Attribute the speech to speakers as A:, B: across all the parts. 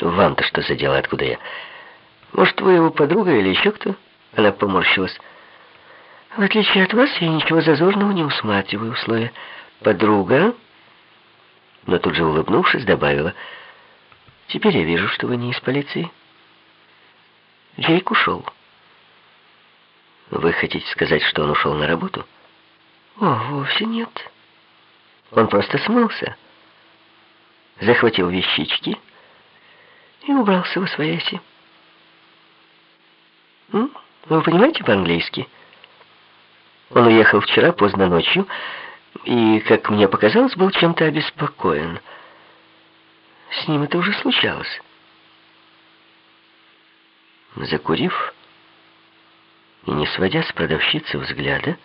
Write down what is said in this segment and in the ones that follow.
A: Вам-то что за дело, откуда я? Может, вы его подруга или еще кто? Она поморщилась. В отличие от вас, я ничего зазорного не усматриваю в слове «подруга». Но тут же, улыбнувшись, добавила. Теперь я вижу, что вы не из полиции. Джейк ушел. Вы хотите сказать, что он ушел на работу? О, вовсе нет. Он просто смылся. Захватил вещички и убрался в освояси. Вы понимаете по-английски? Он уехал вчера поздно ночью и, как мне показалось, был чем-то обеспокоен. С ним это уже случалось. Закурив и не сводя с продавщицы взгляда,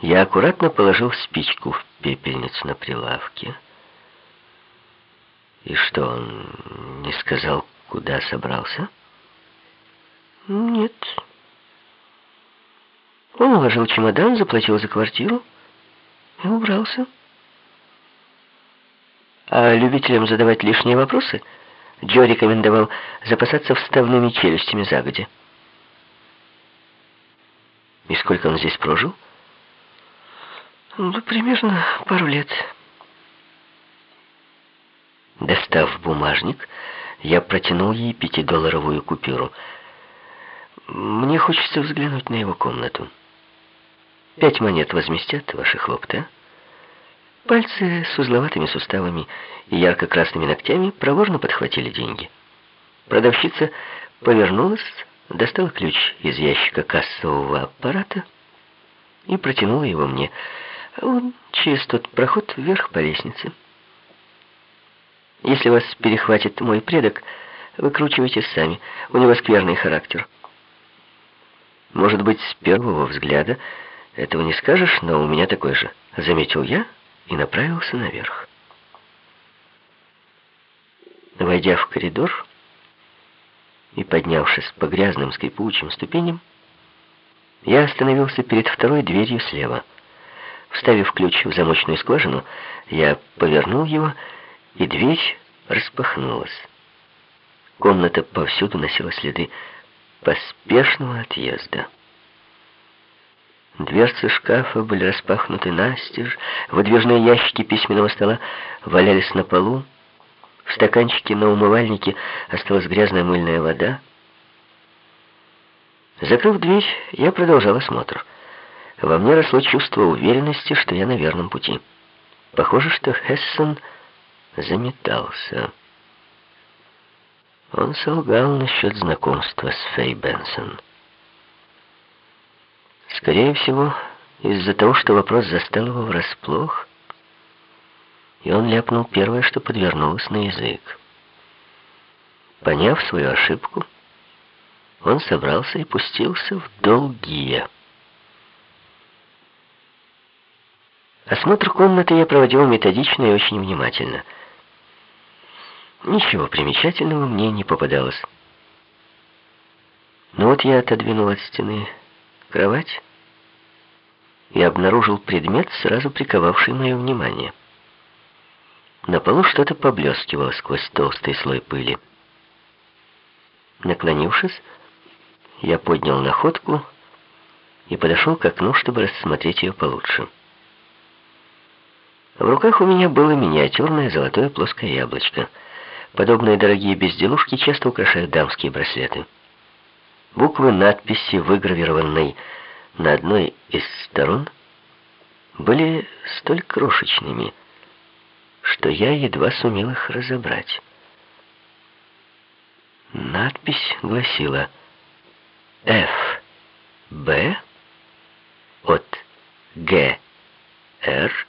A: я аккуратно положил спичку в пепельницу на прилавке. И что, он не сказал, куда собрался? Нет. Он уложил чемодан, заплатил за квартиру и убрался. А любителям задавать лишние вопросы Джо рекомендовал запасаться вставными челюстями загодя. И сколько он здесь прожил? Ну, примерно пару лет. Достав бумажник, я протянул ей пятидолларовую купюру. Мне хочется взглянуть на его комнату. Пять монет возместят ваши хлопты, а? Пальцы с узловатыми суставами и ярко-красными ногтями проворно подхватили деньги. Продавщица повернулась, достала ключ из ящика кассового аппарата и протянула его мне. Он через тот проход вверх по лестнице. Если вас перехватит мой предок, выкручивайтесь сами. У него скверный характер. Может быть, с первого взгляда этого не скажешь, но у меня такой же, заметил я и направился наверх. Войдя в коридор и поднявшись по грязным скрипучим ступеням, я остановился перед второй дверью слева. Вставив ключ в замочную скважину, я повернул его, и дверь распахнулась. Комната повсюду носила следы поспешного отъезда. Дверцы шкафа были распахнуты настежь, выдвижные ящики письменного стола валялись на полу, в стаканчике на умывальнике осталась грязная мыльная вода. Закрыв дверь, я продолжал осмотр. Во мне росло чувство уверенности, что я на верном пути. Похоже, что Хессон заметался. Он солгал насчет знакомства с Фэй Бенсон. Скорее всего, из-за того, что вопрос застал его врасплох, и он ляпнул первое, что подвернулось на язык. Поняв свою ошибку, он собрался и пустился в долгие. Осмотр комнаты я проводил методично и очень внимательно. Ничего примечательного мне не попадалось. Но вот я отодвинул от стены кровать и обнаружил предмет, сразу приковавший мое внимание. На полу что-то поблескивало сквозь толстый слой пыли. Наклонившись, я поднял находку и подошел к окну, чтобы рассмотреть ее получше. В руках у меня было миниатюрное золотое плоское яблочко. Подобные дорогие безделушки часто украшают дамские браслеты. Буквы надписи, выгравированной на одной из сторон, были столь крошечными, что я едва сумел их разобрать. Надпись гласила «Ф. Б. от Г. Р.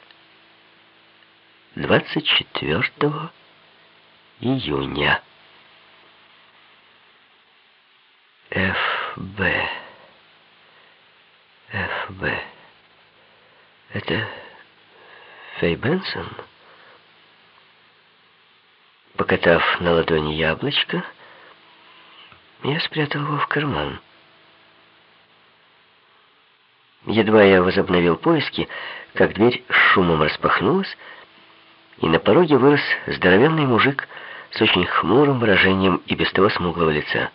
A: 24 июня». ФБ. ФБ. Это Фэй Бенсон? Покатав на ладони яблочко, я спрятал его в карман. Едва я возобновил поиски, как дверь шумом распахнулась, и на пороге вырос здоровенный мужик с очень хмурым выражением и без того смуглого лица.